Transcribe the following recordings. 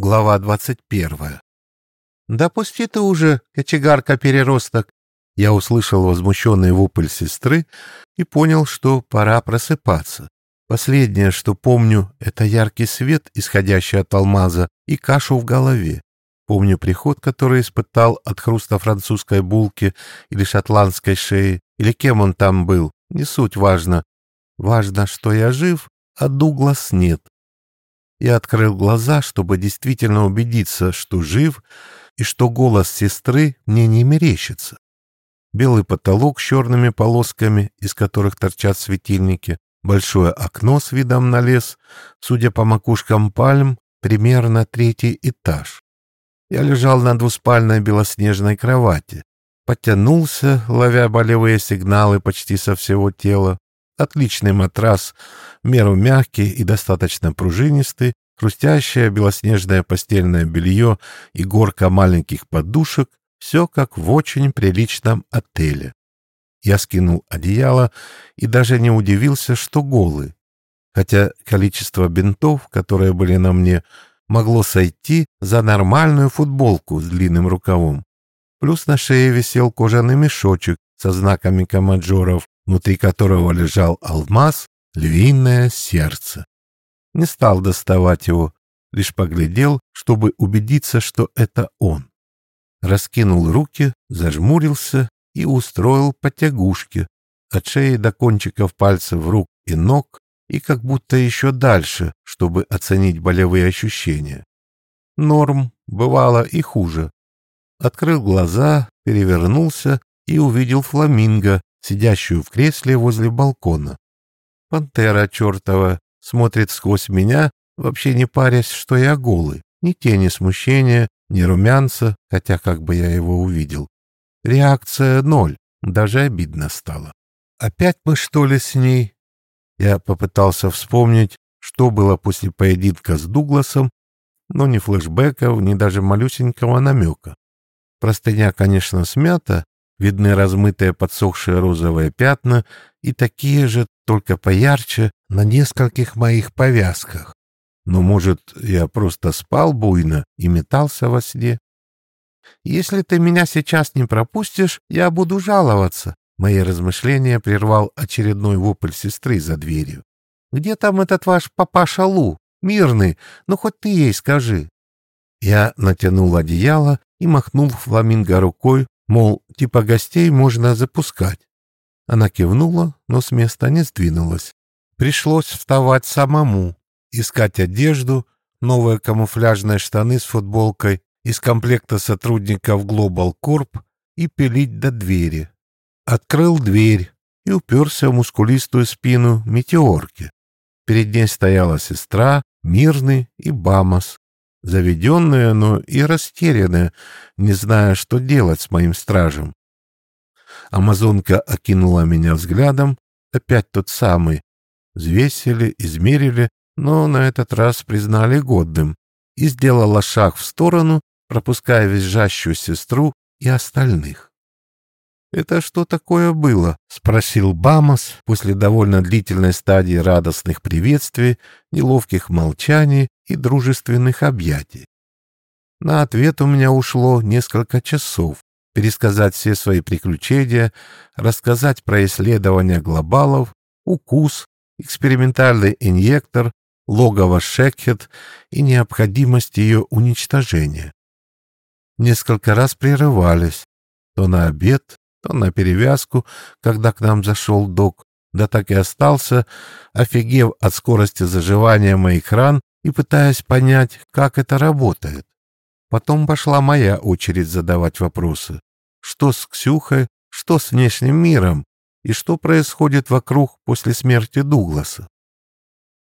Глава двадцать первая. «Да пусти ты уже, кочегарка-переросток!» Я услышал возмущенный вопль сестры и понял, что пора просыпаться. Последнее, что помню, это яркий свет, исходящий от алмаза, и кашу в голове. Помню приход, который испытал от хруста французской булки или шотландской шеи, или кем он там был, не суть важно. Важно, что я жив, а Дуглас нет. Я открыл глаза, чтобы действительно убедиться, что жив и что голос сестры мне не мерещится. Белый потолок с черными полосками, из которых торчат светильники, большое окно с видом на лес, судя по макушкам пальм, примерно третий этаж. Я лежал на двуспальной белоснежной кровати, подтянулся, ловя болевые сигналы почти со всего тела, Отличный матрас, в меру мягкий и достаточно пружинистый, хрустящее белоснежное постельное белье и горка маленьких подушек — все как в очень приличном отеле. Я скинул одеяло и даже не удивился, что голый. Хотя количество бинтов, которые были на мне, могло сойти за нормальную футболку с длинным рукавом. Плюс на шее висел кожаный мешочек со знаками комаджоров, внутри которого лежал алмаз, львиное сердце. Не стал доставать его, лишь поглядел, чтобы убедиться, что это он. Раскинул руки, зажмурился и устроил потягушки от шеи до кончиков пальцев рук и ног и как будто еще дальше, чтобы оценить болевые ощущения. Норм, бывало и хуже. Открыл глаза, перевернулся и увидел фламинго, сидящую в кресле возле балкона. Пантера чертова смотрит сквозь меня, вообще не парясь, что я голый. Ни тени смущения, ни румянца, хотя как бы я его увидел. Реакция ноль, даже обидно стало. Опять мы что ли с ней? Я попытался вспомнить, что было после поединка с Дугласом, но ни флешбеков, ни даже малюсенького намека. Простыня, конечно, смята, видны размытые подсохшие розовые пятна и такие же, только поярче, на нескольких моих повязках. Но, может, я просто спал буйно и метался во сне? «Если ты меня сейчас не пропустишь, я буду жаловаться», Мои размышления прервал очередной вопль сестры за дверью. «Где там этот ваш папаша Лу? Мирный, ну хоть ты ей скажи». Я натянул одеяло и махнул фламинго рукой, Мол, типа гостей можно запускать. Она кивнула, но с места не сдвинулась. Пришлось вставать самому, искать одежду, новые камуфляжные штаны с футболкой из комплекта сотрудников Global Corp и пилить до двери. Открыл дверь и уперся в мускулистую спину метеорки. Перед ней стояла сестра, Мирный и Бамос заведенная, но и растерянная, не зная, что делать с моим стражем. Амазонка окинула меня взглядом, опять тот самый. Взвесили, измерили, но на этот раз признали годным и сделала шаг в сторону, пропуская визжащую сестру и остальных. «Это что такое было?» — спросил Бамос после довольно длительной стадии радостных приветствий, неловких молчаний и дружественных объятий. На ответ у меня ушло несколько часов. Пересказать все свои приключения, рассказать про исследования глобалов, укус, экспериментальный инъектор, логово Шекхет и необходимость ее уничтожения. Несколько раз прерывались, то на обед, то на перевязку, когда к нам зашел док, да так и остался, офигев от скорости заживания моих ран и пытаясь понять, как это работает. Потом пошла моя очередь задавать вопросы. Что с Ксюхой, что с внешним миром и что происходит вокруг после смерти Дугласа.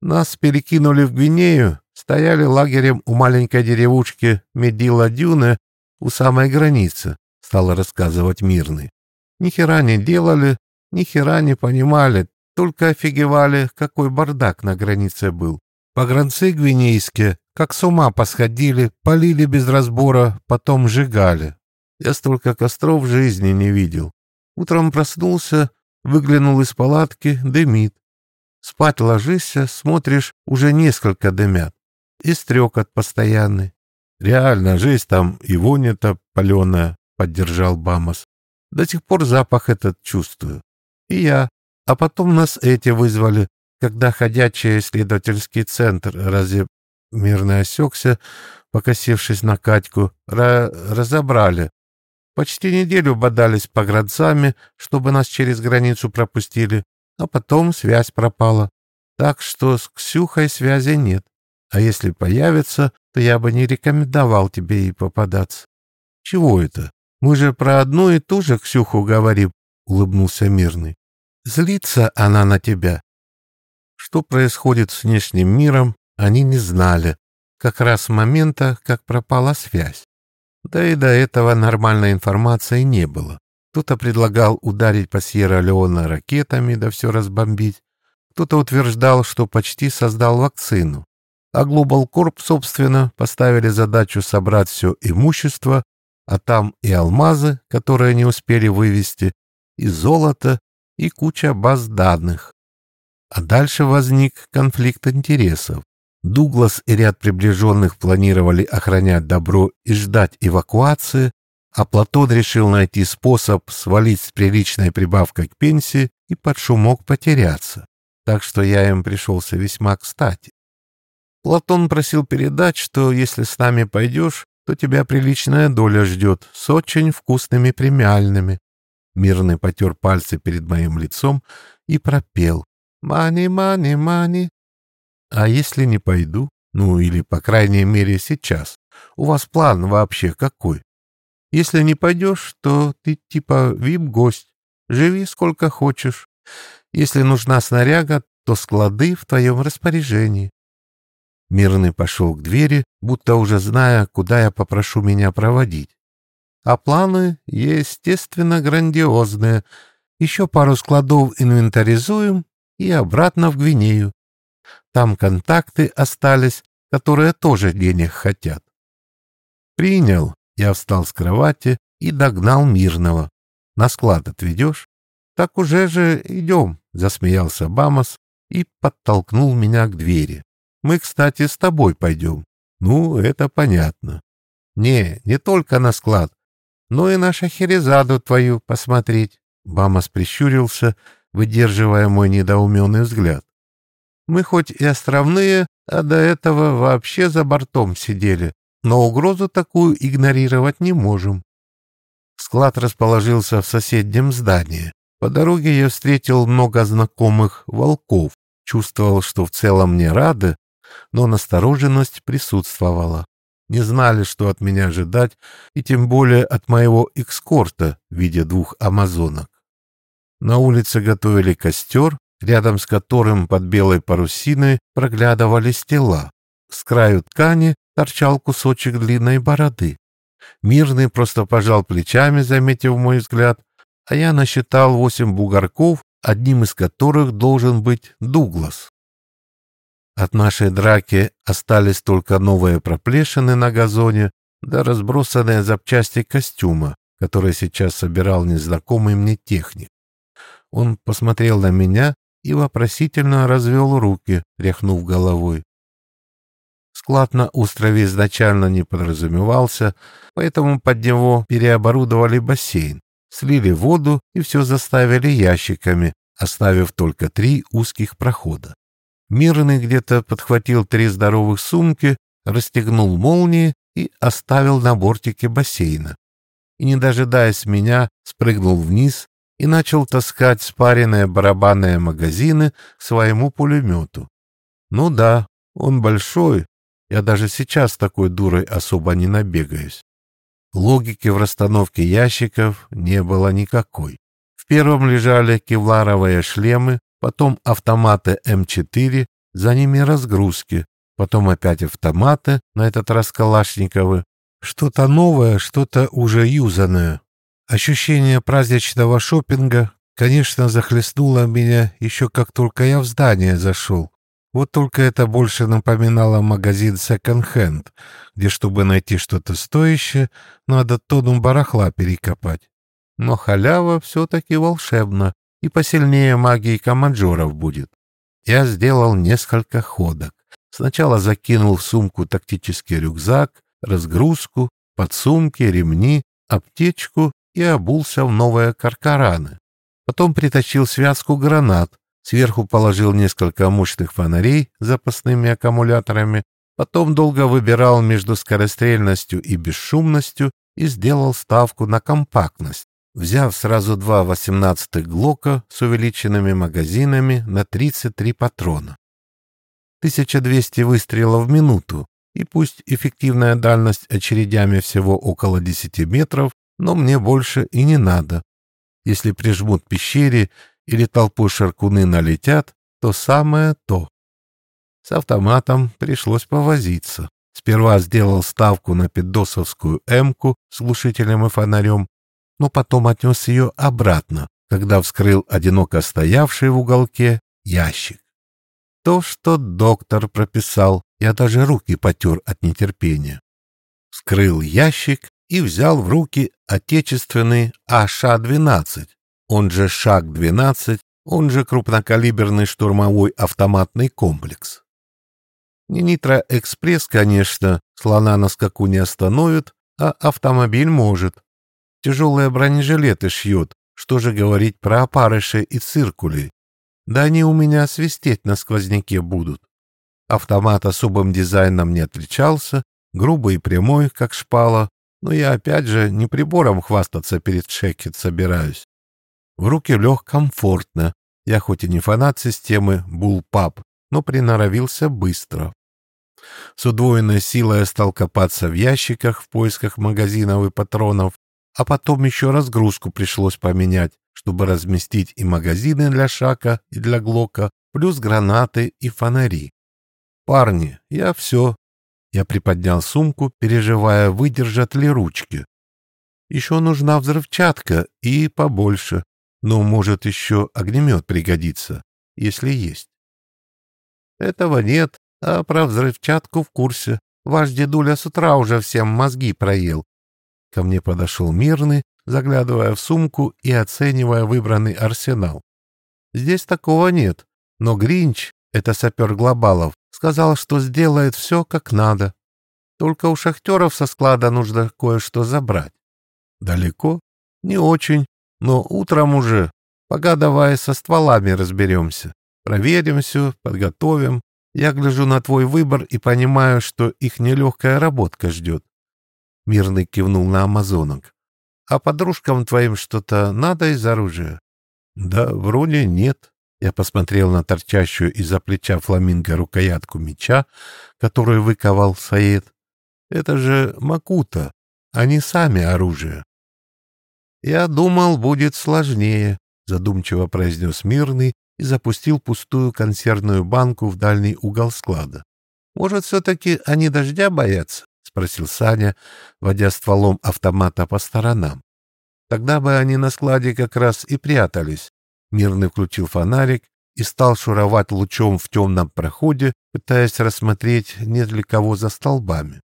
Нас перекинули в Гвинею, стояли лагерем у маленькой деревушки Медила-Дюне у самой границы, стала рассказывать Мирный. Ни хера не делали, ни хера не понимали, только офигевали, какой бардак на границе был. Погранцы гвинейские, как с ума посходили, полили без разбора, потом сжигали. Я столько костров в жизни не видел. Утром проснулся, выглянул из палатки, дымит. Спать ложишься, смотришь, уже несколько дымят. И стрекот постоянный. Реально, жесть там и вонь-то паленая, — поддержал Бамос. До сих пор запах этот чувствую. И я. А потом нас эти вызвали, когда ходячий исследовательский центр разве мирно осекся, покосившись на Катьку, разобрали. Почти неделю бодались погранцами, чтобы нас через границу пропустили, а потом связь пропала. Так что с Ксюхой связи нет. А если появится, то я бы не рекомендовал тебе и попадаться. Чего это? Мы же про одну и ту же Ксюху говорим, улыбнулся Мирный. Злится она на тебя. Что происходит с внешним миром, они не знали, как раз с момента, как пропала связь. Да и до этого нормальной информации не было. Кто-то предлагал ударить по Сьерра-Леона ракетами, да все разбомбить. Кто-то утверждал, что почти создал вакцину. А Global Corp, собственно, поставили задачу собрать все имущество, а там и алмазы, которые не успели вывести, и золото, и куча баз данных. А дальше возник конфликт интересов. Дуглас и ряд приближенных планировали охранять добро и ждать эвакуации, а Платон решил найти способ свалить с приличной прибавкой к пенсии и под шумок потеряться. Так что я им пришелся весьма кстати. Платон просил передать, что если с нами пойдешь, то тебя приличная доля ждет с очень вкусными премиальными. Мирный потер пальцы перед моим лицом и пропел «Мани, мани, мани». А если не пойду? Ну, или, по крайней мере, сейчас. У вас план вообще какой? Если не пойдешь, то ты типа вип-гость. Живи сколько хочешь. Если нужна снаряга, то склады в твоем распоряжении. Мирный пошел к двери, будто уже зная, куда я попрошу меня проводить. А планы, естественно, грандиозные. Еще пару складов инвентаризуем и обратно в Гвинею. Там контакты остались, которые тоже денег хотят. Принял. Я встал с кровати и догнал Мирного. На склад отведешь? Так уже же идем, засмеялся Бамос и подтолкнул меня к двери. Мы, кстати, с тобой пойдем. Ну, это понятно. Не, не только на склад, но и на Шахерезаду твою посмотреть. Бамос прищурился, выдерживая мой недоуменный взгляд. Мы хоть и островные, а до этого вообще за бортом сидели, но угрозу такую игнорировать не можем. Склад расположился в соседнем здании. По дороге я встретил много знакомых волков, чувствовал, что в целом не рады, но настороженность присутствовала. Не знали, что от меня ожидать, и тем более от моего экскорта в виде двух амазонок. На улице готовили костер, рядом с которым под белой парусиной проглядывались тела. С краю ткани торчал кусочек длинной бороды. Мирный просто пожал плечами, заметив мой взгляд, а я насчитал восемь бугорков, одним из которых должен быть Дуглас. От нашей драки остались только новые проплешины на газоне, да разбросанные запчасти костюма, которые сейчас собирал незнакомый мне техник. Он посмотрел на меня и вопросительно развел руки, тряхнув головой. Склад на острове изначально не подразумевался, поэтому под него переоборудовали бассейн, слили воду и все заставили ящиками, оставив только три узких прохода. Мирный где-то подхватил три здоровых сумки, расстегнул молнии и оставил на бортике бассейна. И, не дожидаясь меня, спрыгнул вниз и начал таскать спаренные барабанные магазины к своему пулемету. Ну да, он большой, я даже сейчас такой дурой особо не набегаюсь. Логики в расстановке ящиков не было никакой. В первом лежали кевларовые шлемы, потом автоматы М4, за ними разгрузки, потом опять автоматы, на этот раз Калашниковы. Что-то новое, что-то уже юзанное. Ощущение праздничного шопинга, конечно, захлестнуло меня еще как только я в здание зашел. Вот только это больше напоминало магазин секонд-хенд, где, чтобы найти что-то стоящее, надо тонну барахла перекопать. Но халява все-таки волшебна, и посильнее магии команджоров будет. Я сделал несколько ходок. Сначала закинул в сумку тактический рюкзак, разгрузку, подсумки, ремни, аптечку и обулся в новые каркараны. Потом притащил связку гранат, сверху положил несколько мощных фонарей с запасными аккумуляторами, потом долго выбирал между скорострельностью и бесшумностью и сделал ставку на компактность, взяв сразу два 18-х Глока с увеличенными магазинами на 33 патрона. 1200 выстрелов в минуту, и пусть эффективная дальность очередями всего около 10 метров, но мне больше и не надо. Если прижмут пещере или толпу шаркуны налетят, то самое то. С автоматом пришлось повозиться. Сперва сделал ставку на педосовскую «Эмку» с глушителем и фонарем, но потом отнес ее обратно, когда вскрыл одиноко стоявший в уголке ящик. То, что доктор прописал, я даже руки потер от нетерпения. Вскрыл ящик и взял в руки отечественный АШ-12, он же ШАК-12, он же крупнокалиберный штурмовой автоматный комплекс. Не Нитро-экспресс, конечно, слона на скаку не остановит, а автомобиль может. Тяжелые бронежилеты шьет, что же говорить про опарыши и циркули. Да они у меня свистеть на сквозняке будут. Автомат особым дизайном не отличался, грубый и прямой, как шпала, но я опять же не прибором хвастаться перед Шекет собираюсь. В руки лег комфортно. Я хоть и не фанат системы Bullpup, но приноровился быстро. С удвоенной силой я стал копаться в ящиках в поисках магазинов и патронов, а потом еще разгрузку пришлось поменять, чтобы разместить и магазины для Шака и для Глока, плюс гранаты и фонари. «Парни, я все». Я приподнял сумку, переживая, выдержат ли ручки. «Еще нужна взрывчатка и побольше, но, может, еще огнемет пригодится, если есть». «Этого нет, а про взрывчатку в курсе. Ваш дедуля с утра уже всем мозги проел». Ко мне подошел мирный, заглядывая в сумку и оценивая выбранный арсенал. «Здесь такого нет, но Гринч, это сапер Глобалов, сказал, что сделает все как надо. Только у шахтеров со склада нужно кое-что забрать. Далеко? Не очень, но утром уже. Пока со стволами разберемся. Проверим все, подготовим. Я гляжу на твой выбор и понимаю, что их нелегкая работка ждет. Мирный кивнул на амазонок. А подружкам твоим что-то надо из оружия? Да, вроде нет. Я посмотрел на торчащую из-за плеча фламинго рукоятку меча, которую выковал Саид. Это же Макута, они сами оружие. Я думал, будет сложнее, задумчиво произнес Мирный и запустил пустую консервную банку в дальний угол склада. Может, все-таки они дождя боятся? — спросил Саня, водя стволом автомата по сторонам. Тогда бы они на складе как раз и прятались. Мирный включил фонарик и стал шуровать лучом в темном проходе, пытаясь рассмотреть, нет ли кого за столбами.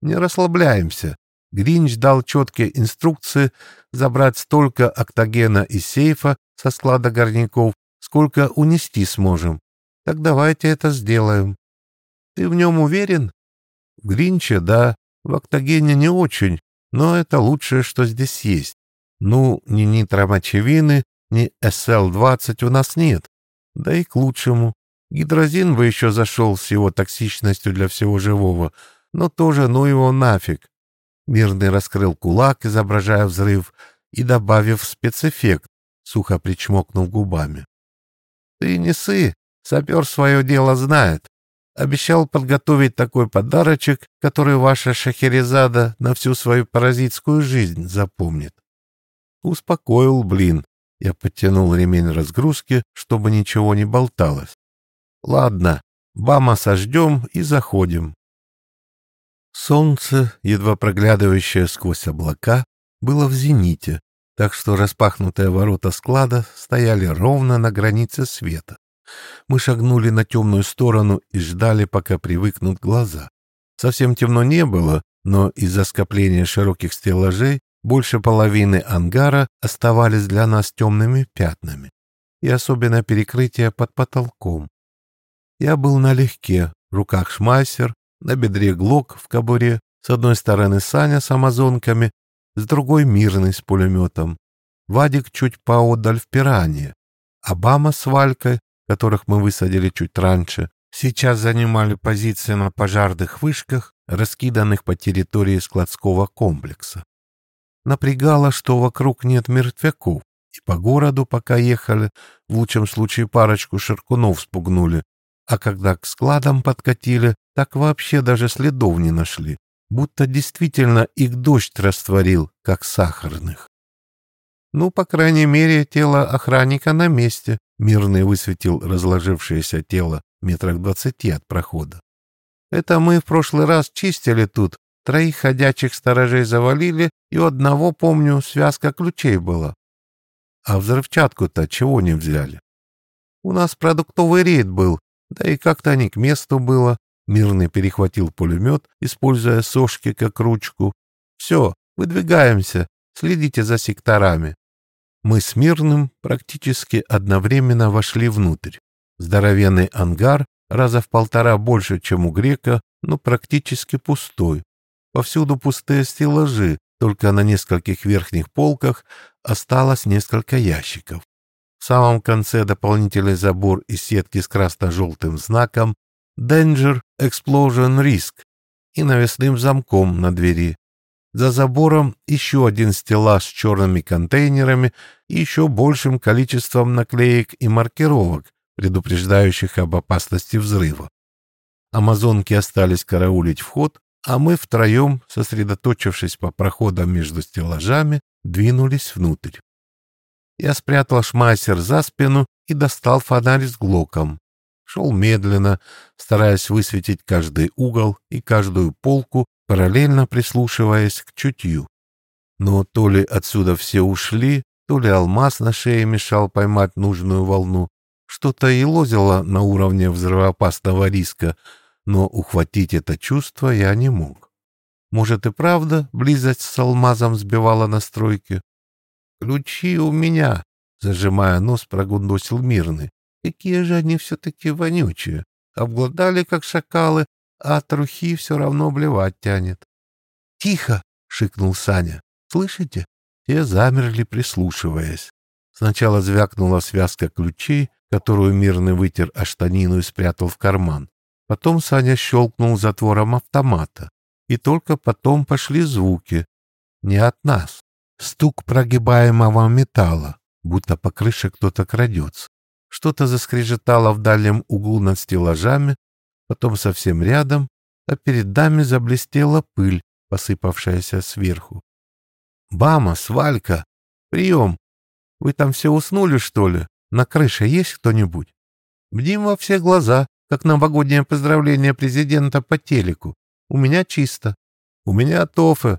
Не расслабляемся. Гринч дал четкие инструкции забрать столько октогена из сейфа со склада горняков, сколько унести сможем. Так давайте это сделаем. Ты в нем уверен? В Гринче, да. В октогене не очень, но это лучшее, что здесь есть. Ну, ни нитромочевины, ни СЛ-20 у нас нет. Да и к лучшему. Гидрозин бы еще зашел с его токсичностью для всего живого, но тоже ну его нафиг. Мирный раскрыл кулак, изображая взрыв, и добавив спецэффект, сухо причмокнув губами. «Ты не сы, сапер свое дело знает. Обещал подготовить такой подарочек, который ваша Шахерезада на всю свою паразитскую жизнь запомнит. Успокоил, блин. Я подтянул ремень разгрузки, чтобы ничего не болталось. Ладно, бама сождем и заходим. Солнце, едва проглядывающее сквозь облака, было в зените, так что распахнутые ворота склада стояли ровно на границе света. Мы шагнули на темную сторону и ждали, пока привыкнут глаза. Совсем темно не было, но из-за скопления широких стеллажей больше половины ангара оставались для нас темными пятнами, и особенно перекрытие под потолком. Я был налегке, в руках шмайсер, на бедре глок в кобуре, С одной стороны Саня с амазонками, с другой Мирный с пулеметом. Вадик чуть поодаль в пиране. Обама с Валькой, которых мы высадили чуть раньше, сейчас занимали позиции на пожарных вышках, раскиданных по территории складского комплекса. Напрягало, что вокруг нет мертвяков, и по городу, пока ехали, в лучшем случае парочку ширкунов спугнули, а когда к складам подкатили, так вообще даже следов не нашли, будто действительно их дождь растворил, как сахарных. Ну, по крайней мере, тело охранника на месте, мирный высветил разложившееся тело метрах двадцати от прохода. Это мы в прошлый раз чистили тут, троих ходячих сторожей завалили, и у одного, помню, связка ключей была. А взрывчатку-то чего не взяли? У нас продуктовый рейд был, да и как-то они к месту было. Мирный перехватил пулемет, используя сошки как ручку. Все, выдвигаемся, следите за секторами. Мы с Мирным практически одновременно вошли внутрь. Здоровенный ангар, раза в полтора больше, чем у грека, но практически пустой. Повсюду пустые стеллажи, только на нескольких верхних полках осталось несколько ящиков. В самом конце дополнительный забор из сетки с красно-желтым знаком Danger Explosion Risk и навесным замком на двери. За забором еще один стеллаж с черными контейнерами и еще большим количеством наклеек и маркировок, предупреждающих об опасности взрыва. Амазонки остались караулить вход, а мы втроем, сосредоточившись по проходам между стеллажами, двинулись внутрь. Я спрятал шмайсер за спину и достал фонарь с глоком. Шел медленно, стараясь высветить каждый угол и каждую полку, параллельно прислушиваясь к чутью. Но то ли отсюда все ушли, то ли алмаз на шее мешал поймать нужную волну. Что-то и лозило на уровне взрывоопасного риска, но ухватить это чувство я не мог. Может и правда близость с алмазом сбивала настройки? «Ключи у меня!» — зажимая нос, прогундосил мирный. «Какие же они все-таки вонючие! Обглодали, как шакалы, а от трухи все равно блевать тянет. «Тихо!» — шикнул Саня. «Слышите?» Все замерли, прислушиваясь. Сначала звякнула связка ключей, которую мирный вытер о штанину и спрятал в карман. Потом Саня щелкнул затвором автомата. И только потом пошли звуки. Не от нас. Стук прогибаемого металла, будто по крыше кто-то крадется. Что-то заскрежетало в дальнем углу над стеллажами, потом совсем рядом, а перед нами заблестела пыль, посыпавшаяся сверху. «Бама, свалька! Прием! Вы там все уснули, что ли? На крыше есть кто-нибудь?» Бдим во все глаза, как новогоднее поздравление президента по телеку. У меня чисто. У меня тофе.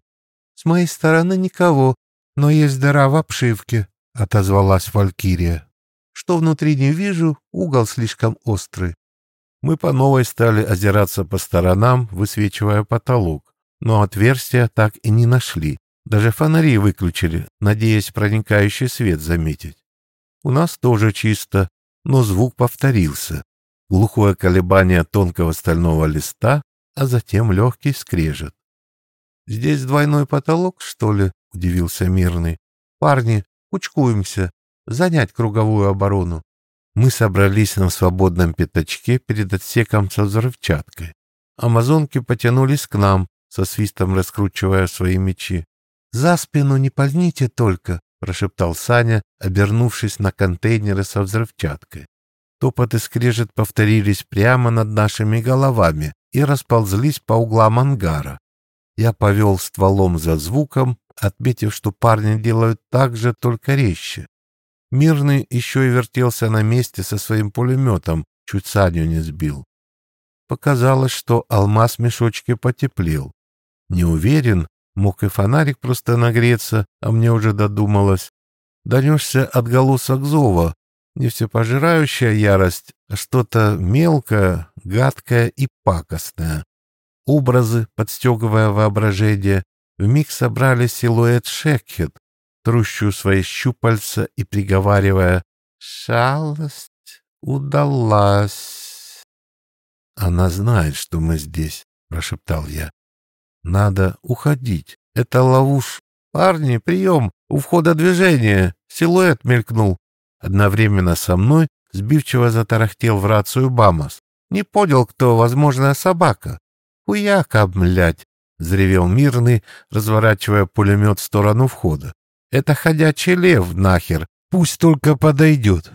С моей стороны никого, но есть дыра в обшивке, — отозвалась Валькирия. Что внутри не вижу, угол слишком острый. Мы по новой стали озираться по сторонам, высвечивая потолок, но отверстия так и не нашли. Даже фонари выключили, надеясь проникающий свет заметить. У нас тоже чисто, но звук повторился. Глухое колебание тонкого стального листа, а затем легкий скрежет. «Здесь двойной потолок, что ли?» — удивился Мирный. «Парни, кучкуемся, занять круговую оборону. Мы собрались на свободном пятачке перед отсеком со взрывчаткой. Амазонки потянулись к нам, со свистом раскручивая свои мечи. «За спину не пальните только!» — прошептал Саня, обернувшись на контейнеры со взрывчаткой. Топот и скрежет повторились прямо над нашими головами и расползлись по углам ангара. Я повел стволом за звуком, отметив, что парни делают так же, только резче. Мирный еще и вертелся на месте со своим пулеметом, чуть Саню не сбил. Показалось, что алмаз в мешочке потеплел. Не уверен, мог и фонарик просто нагреться, а мне уже додумалось. Донесся отголосок зова, не всепожирающая ярость, а что-то мелкое, гадкое и пакостное. Образы, подстегивая воображение, вмиг собрали силуэт Шекхет, трущую свои щупальца и приговаривая «Шалость удалась». «Она знает, что мы здесь», — прошептал я. Надо уходить. Это ловуш. Парни, прием! У входа движение. Силуэт мелькнул. Одновременно со мной сбивчиво затарахтел в рацию Бамос. Не понял, кто, возможно, собака. «Хуяка, блядь!» — взревел мирный, разворачивая пулемет в сторону входа. «Это ходячий лев, нахер! Пусть только подойдет!»